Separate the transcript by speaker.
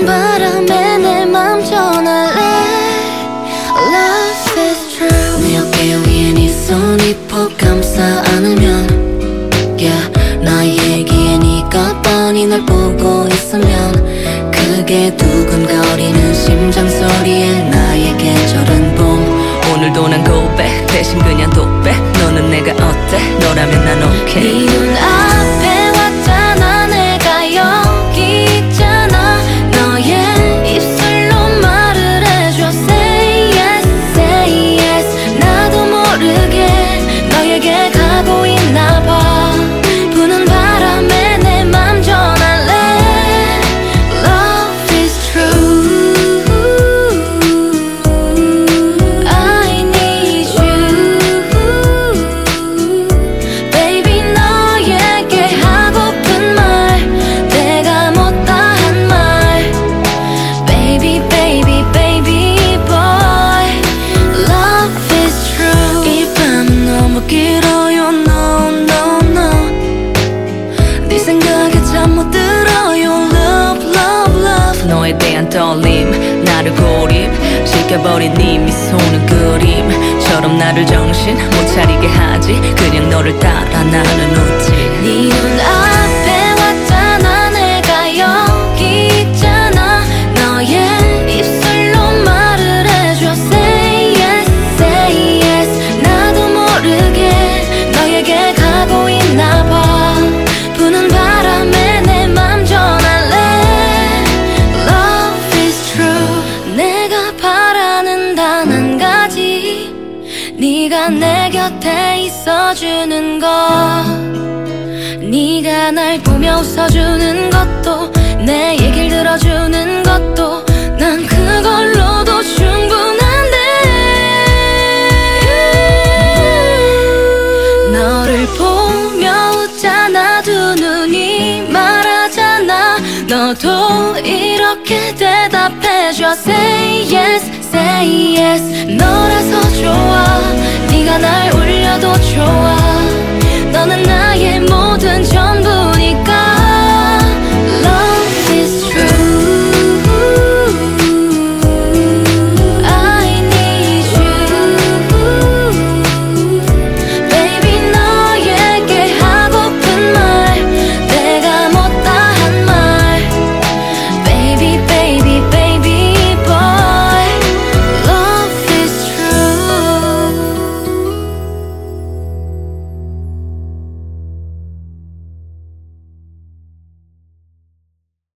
Speaker 1: 부는 바람에 내 맘 전할래? Love is true
Speaker 2: 내 어깨 위에 네 손이 푹 감싸 안으면 yeah, 나에게 네가 뻔히 날 보고 있으면 그게 두근거리는 심장 소리에 나의 계절은 봄.
Speaker 3: 오늘도 난 고백 대신 그냥 독백 너는 내가 어때? 너라면 난 오케이
Speaker 1: 네
Speaker 3: 나를 고립 시켜버린 네 미소는 그림처럼 나를 정신 못 차리게 하지. 그냥 너를 따라 나는 웃지
Speaker 1: 네 눈앞에 왔잖아 내가 여기 있잖아. 너의 입술로 말을 해줘. Say yes, say yes. 나도 모르게 너에게 가고 있나 봐 네가 내 곁에 있어주는 것 네가 날 보며 웃어주는 것도 내 얘길 들어주는 것도 난 그걸로도 충분한데. 너를 보며 웃잖아 두 눈이 말하잖아. 너도 이렇게 대답해줘. Say yes, say yes. 너 show